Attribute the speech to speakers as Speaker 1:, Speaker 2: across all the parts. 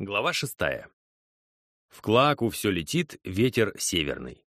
Speaker 1: Глава шестая. В Клаку все летит, ветер северный.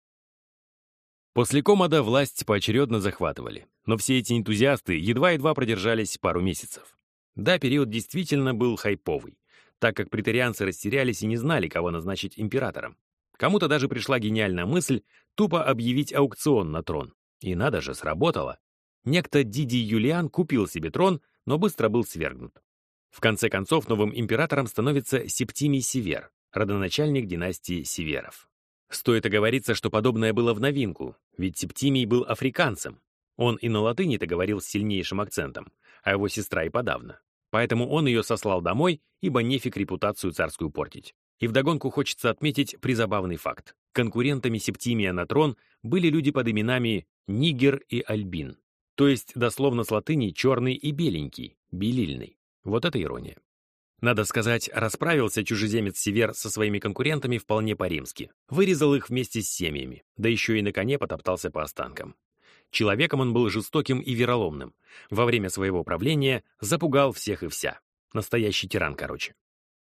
Speaker 1: После Комода власть поочередно захватывали, но все эти энтузиасты едва-едва продержались пару месяцев. Да, период действительно был хайповый, так как претарианцы растерялись и не знали, кого назначить императором. Кому-то даже пришла гениальная мысль тупо объявить аукцион на трон. И надо же, сработало. Некто Диди Юлиан купил себе трон, но быстро был свергнут. В конце концов, новым императором становится Септимий Север, родоначальник династии Северов. Стоит оговориться, что подобное было в новинку, ведь Септимий был африканцем. Он и на латыни-то говорил с сильнейшим акцентом, а его сестра и подавно. Поэтому он ее сослал домой, ибо нефиг репутацию царскую портить. И вдогонку хочется отметить призабавный факт. Конкурентами Септимия на трон были люди под именами Нигер и Альбин. То есть, дословно с латыни, черный и беленький, белильный. Вот это ирония. Надо сказать, расправился чужеземец Север со своими конкурентами вполне по-римски. Вырезал их вместе с семьями, да еще и на коне потоптался по останкам. Человеком он был жестоким и вероломным. Во время своего правления запугал всех и вся. Настоящий тиран, короче.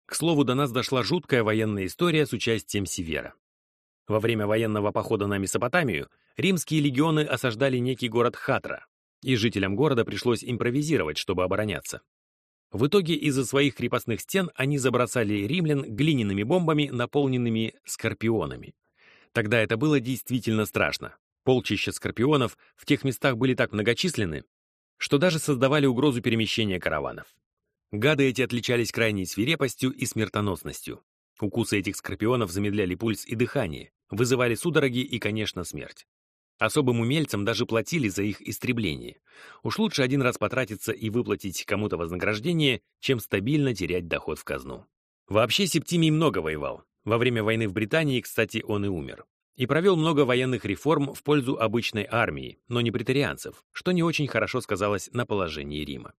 Speaker 1: К слову, до нас дошла жуткая военная история с участием Севера. Во время военного похода на Месопотамию римские легионы осаждали некий город Хатра, и жителям города пришлось импровизировать, чтобы обороняться. В итоге из-за своих крепостных стен они забросали римлян глиняными бомбами, наполненными скорпионами. Тогда это было действительно страшно. Полчища скорпионов в тех местах были так многочисленны, что даже создавали угрозу перемещения караванов. Гады эти отличались крайней свирепостью и смертоносностью. Укусы этих скорпионов замедляли пульс и дыхание, вызывали судороги и, конечно, смерть. Особым умельцам даже платили за их истребление. Уж лучше один раз потратиться и выплатить кому-то вознаграждение, чем стабильно терять доход в казну. Вообще Септимий много воевал. Во время войны в Британии, кстати, он и умер. И провел много военных реформ в пользу обычной армии, но не претарианцев, что не очень хорошо сказалось на положении Рима.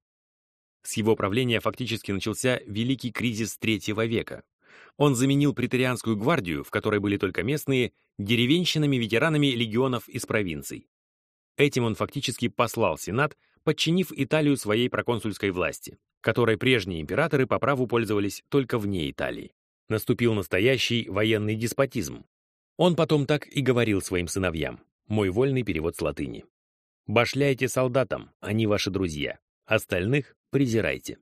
Speaker 1: С его правления фактически начался Великий кризис третьего века, он заменил претарианскую гвардию, в которой были только местные, деревенщинами-ветеранами легионов из провинций. Этим он фактически послал Сенат, подчинив Италию своей проконсульской власти, которой прежние императоры по праву пользовались только вне Италии. Наступил настоящий военный деспотизм. Он потом так и говорил своим сыновьям, мой вольный перевод с латыни. «Башляйте солдатам, они ваши друзья, остальных презирайте».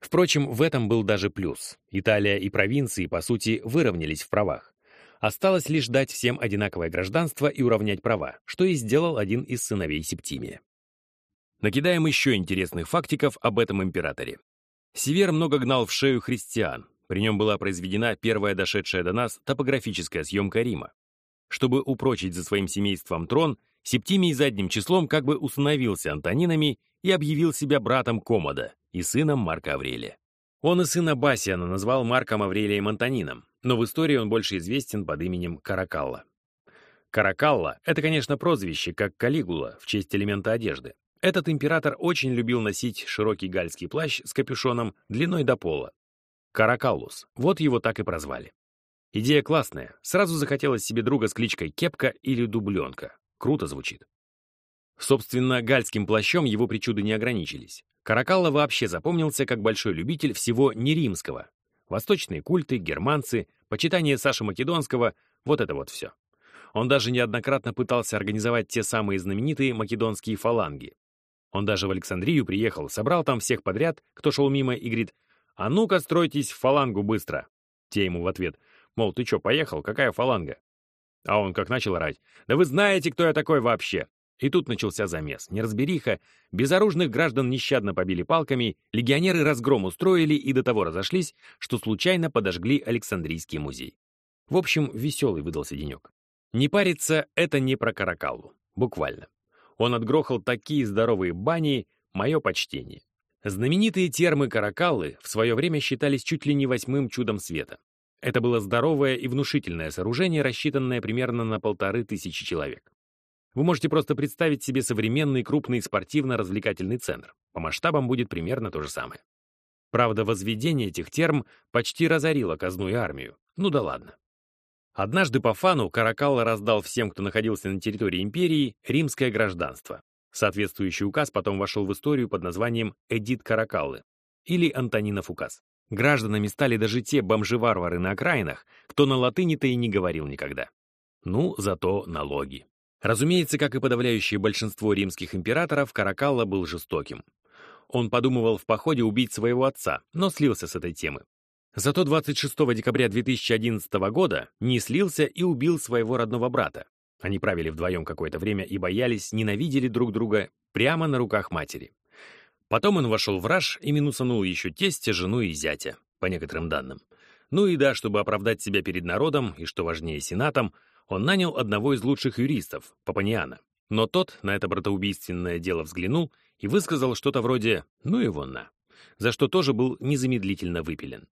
Speaker 1: Впрочем, в этом был даже плюс. Италия и провинции, по сути, выровнялись в правах. Осталось лишь дать всем одинаковое гражданство и уравнять права, что и сделал один из сыновей Септимия. Накидаем еще интересных фактиков об этом императоре. Север много гнал в шею христиан. При нем была произведена первая дошедшая до нас топографическая съемка Рима. Чтобы упрочить за своим семейством трон, Септимий задним числом как бы установился антонинами и объявил себя братом Комода, и сыном Марка Аврелия. Он и сына Басиана назвал Марком Аврелием Антонином, но в истории он больше известен под именем Каракалла. Каракалла — это, конечно, прозвище, как Калигула, в честь элемента одежды. Этот император очень любил носить широкий гальский плащ с капюшоном длиной до пола. Каракаллус, вот его так и прозвали. Идея классная, сразу захотелось себе друга с кличкой Кепка или Дубленка. Круто звучит. Собственно, гальским плащом его причуды не ограничились. Каракалла вообще запомнился как большой любитель всего неримского. Восточные культы, германцы, почитание Саши Македонского — вот это вот все. Он даже неоднократно пытался организовать те самые знаменитые македонские фаланги. Он даже в Александрию приехал, собрал там всех подряд, кто шел мимо, и говорит, «А ну-ка, стройтесь в фалангу быстро!» Те ему в ответ, мол, ты что, поехал, какая фаланга? А он как начал орать, «Да вы знаете, кто я такой вообще? И тут начался замес. Неразбериха, безоружных граждан нещадно побили палками, легионеры разгром устроили и до того разошлись, что случайно подожгли Александрийский музей. В общем, веселый выдался денек. Не париться — это не про Каракаллу. Буквально. Он отгрохал такие здоровые бани, мое почтение. Знаменитые термы Каракаллы в свое время считались чуть ли не восьмым чудом света. Это было здоровое и внушительное сооружение, рассчитанное примерно на полторы тысячи человек. Вы можете просто представить себе современный крупный спортивно-развлекательный центр. По масштабам будет примерно то же самое. Правда, возведение этих терм почти разорило казну и армию. Ну да ладно. Однажды по фану Каракалла раздал всем, кто находился на территории империи, римское гражданство. Соответствующий указ потом вошел в историю под названием «Эдит Каракаллы» или Антонинов указ. Гражданами стали даже те бомжи-варвары на окраинах, кто на латыни-то и не говорил никогда. Ну, зато налоги. Разумеется, как и подавляющее большинство римских императоров, Каракалла был жестоким. Он подумывал в походе убить своего отца, но слился с этой темы. Зато 26 декабря 2011 года не слился и убил своего родного брата. Они правили вдвоем какое-то время и боялись, ненавидели друг друга прямо на руках матери. Потом он вошел в раж и минусанул еще тестя, жену и зятя, по некоторым данным. Ну и да, чтобы оправдать себя перед народом, и что важнее, сенатом, он нанял одного из лучших юристов, Папаниана. Но тот на это братоубийственное дело взглянул и высказал что-то вроде «ну его на», за что тоже был незамедлительно выпилен.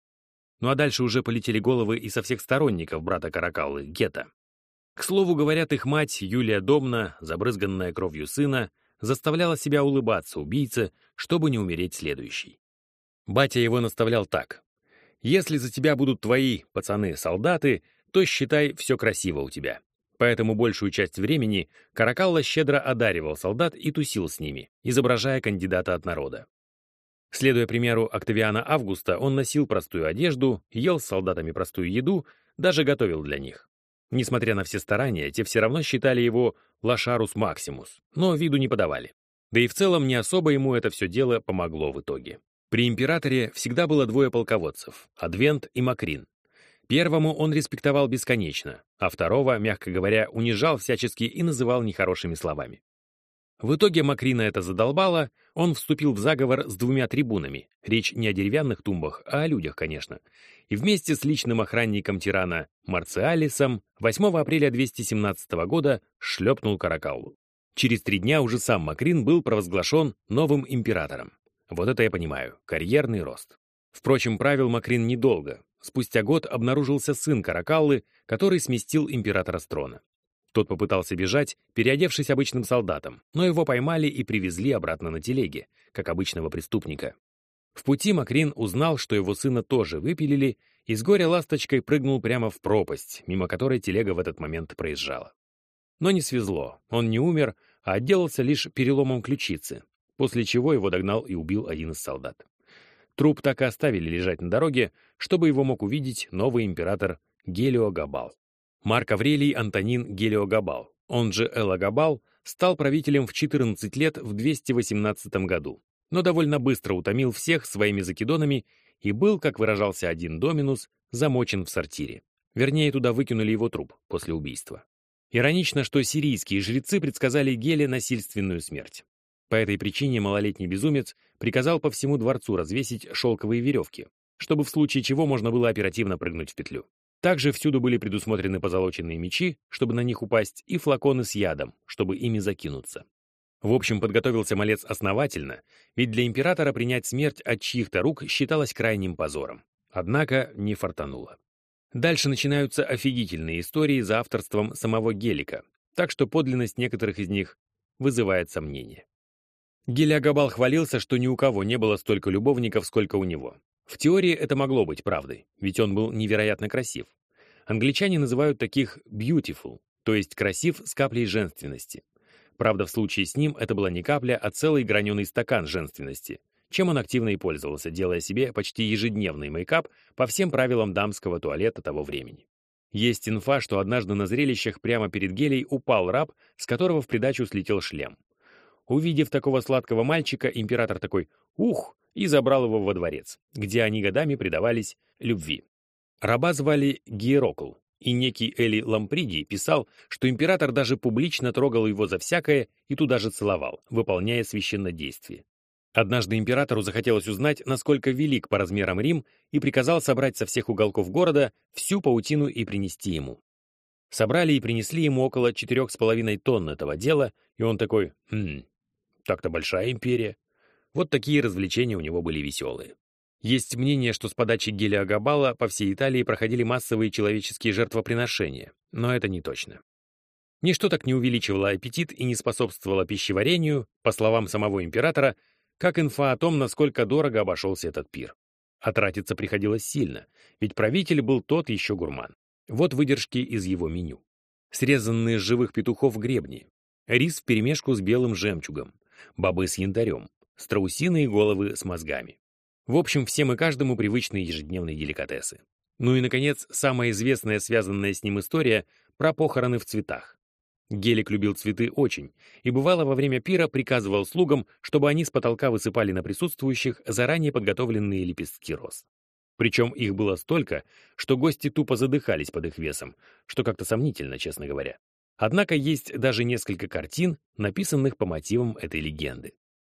Speaker 1: Ну а дальше уже полетели головы и со всех сторонников брата Каракаллы, Гета. К слову, говорят, их мать, Юлия Домна, забрызганная кровью сына, заставляла себя улыбаться убийце, чтобы не умереть следующий. Батя его наставлял так. «Если за тебя будут твои, пацаны, солдаты, то считай, все красиво у тебя». Поэтому большую часть времени Каракалла щедро одаривал солдат и тусил с ними, изображая кандидата от народа. Следуя примеру Октавиана Августа, он носил простую одежду, ел с солдатами простую еду, даже готовил для них. Несмотря на все старания, те все равно считали его Лошарус Максимус, но виду не подавали. Да и в целом не особо ему это все дело помогло в итоге. При императоре всегда было двое полководцев — Адвент и Макрин. Первому он респектовал бесконечно, а второго, мягко говоря, унижал всячески и называл нехорошими словами. В итоге Макрина это задолбало, он вступил в заговор с двумя трибунами, речь не о деревянных тумбах, а о людях, конечно, и вместе с личным охранником тирана Марциалисом 8 апреля 217 года шлепнул Каракаллу. Через три дня уже сам Макрин был провозглашен новым императором. Вот это я понимаю, карьерный рост. Впрочем, правил Макрин недолго. Спустя год обнаружился сын Каракаллы, который сместил императора с трона. Тот попытался бежать, переодевшись обычным солдатом, но его поймали и привезли обратно на телеге, как обычного преступника. В пути Макрин узнал, что его сына тоже выпилили, и с горя ласточкой прыгнул прямо в пропасть, мимо которой телега в этот момент проезжала. Но не свезло, он не умер, а отделался лишь переломом ключицы, после чего его догнал и убил один из солдат. Труп так и оставили лежать на дороге, чтобы его мог увидеть новый император Гелио Габал. Марк Аврелий Антонин Гелиогабал, он же Элагабал, стал правителем в 14 лет в 218 году, но довольно быстро утомил всех своими закидонами и был, как выражался один Доминус, замочен в сортире. Вернее, туда выкинули его труп после убийства. Иронично, что сирийские жрецы предсказали Геле насильственную смерть. По этой причине малолетний безумец приказал по всему дворцу развесить шелковые веревки, чтобы в случае чего можно было оперативно прыгнуть в петлю. Также всюду были предусмотрены позолоченные мечи, чтобы на них упасть, и флаконы с ядом, чтобы ими закинуться. В общем, подготовился малец основательно, ведь для императора принять смерть от чьих-то рук считалось крайним позором. Однако не фартануло. Дальше начинаются офигительные истории за авторством самого Гелика, так что подлинность некоторых из них вызывает сомнения. Гелиагабал хвалился, что ни у кого не было столько любовников, сколько у него. В теории это могло быть правдой, ведь он был невероятно красив. Англичане называют таких beautiful, то есть красив с каплей женственности. Правда, в случае с ним это была не капля, а целый граненый стакан женственности, чем он активно и пользовался, делая себе почти ежедневный мейкап по всем правилам дамского туалета того времени. Есть инфа, что однажды на зрелищах прямо перед гелей упал раб, с которого в придачу слетел шлем. Увидев такого сладкого мальчика, император такой «Ух!» и забрал его во дворец, где они годами предавались любви. Раба звали Гиерокл, и некий Эли Ламприди писал, что император даже публично трогал его за всякое и туда же целовал, выполняя священнодействие. Однажды императору захотелось узнать, насколько велик по размерам Рим, и приказал собрать со всех уголков города всю паутину и принести ему. Собрали и принесли ему около четырех с половиной тонн этого дела, и он такой, хм, так-то большая империя. Вот такие развлечения у него были веселые. Есть мнение, что с подачи Гелия Габала по всей Италии проходили массовые человеческие жертвоприношения, но это не точно. Ничто так не увеличивало аппетит и не способствовало пищеварению, по словам самого императора, как инфа о том, насколько дорого обошелся этот пир. А тратиться приходилось сильно, ведь правитель был тот еще гурман. Вот выдержки из его меню. Срезанные с живых петухов гребни, рис вперемешку с белым жемчугом, бобы с янтарем, страусиные головы с мозгами. В общем, всем и каждому привычные ежедневные деликатесы. Ну и, наконец, самая известная связанная с ним история про похороны в цветах. Гелик любил цветы очень, и бывало во время пира приказывал слугам, чтобы они с потолка высыпали на присутствующих заранее подготовленные лепестки роз. Причем их было столько, что гости тупо задыхались под их весом, что как-то сомнительно, честно говоря. Однако есть даже несколько картин, написанных по мотивам этой легенды.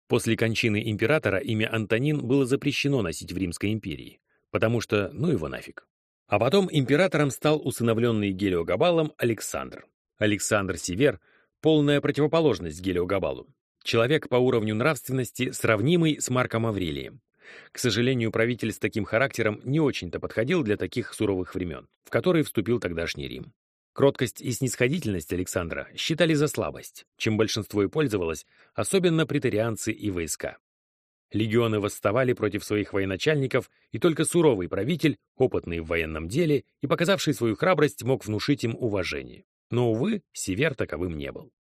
Speaker 1: После кончины императора имя Антонин было запрещено носить в Римской империи, потому что ну его нафиг. А потом императором стал усыновленный Гелиогабалом Александр. Александр Север — полная противоположность Гелиогабалу. Человек по уровню нравственности, сравнимый с Марком Аврелием. К сожалению, правитель с таким характером не очень-то подходил для таких суровых времен, в которые вступил тогдашний Рим. Кроткость и снисходительность Александра считали за слабость, чем большинство и пользовалось, особенно претарианцы и войска. Легионы восставали против своих военачальников, и только суровый правитель, опытный в военном деле и показавший свою храбрость, мог внушить им уважение. Но, увы, Север таковым не был.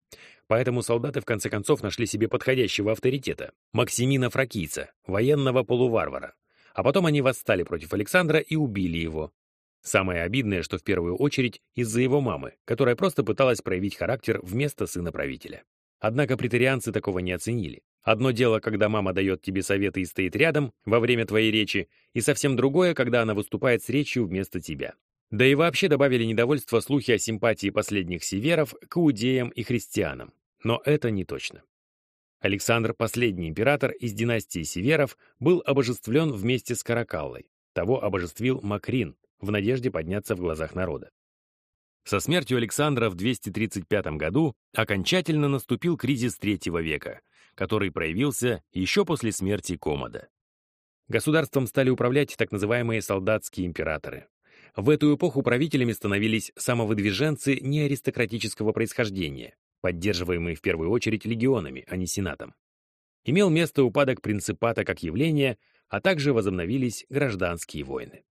Speaker 1: Поэтому солдаты в конце концов нашли себе подходящего авторитета — Максимина Фракийца, военного полуварвара. А потом они восстали против Александра и убили его, Самое обидное, что в первую очередь из-за его мамы, которая просто пыталась проявить характер вместо сына правителя. Однако претарианцы такого не оценили. Одно дело, когда мама дает тебе советы и стоит рядом во время твоей речи, и совсем другое, когда она выступает с речью вместо тебя. Да и вообще добавили недовольство слухи о симпатии последних северов к иудеям и христианам. Но это не точно. Александр, последний император из династии Северов, был обожествлен вместе с Каракаллой. Того обожествил Макрин, в надежде подняться в глазах народа. Со смертью Александра в 235 году окончательно наступил кризис третьего века, который проявился еще после смерти Комода. Государством стали управлять так называемые солдатские императоры. В эту эпоху правителями становились самовыдвиженцы неаристократического происхождения, поддерживаемые в первую очередь легионами, а не сенатом. Имел место упадок принципата как явления, а также возобновились гражданские войны.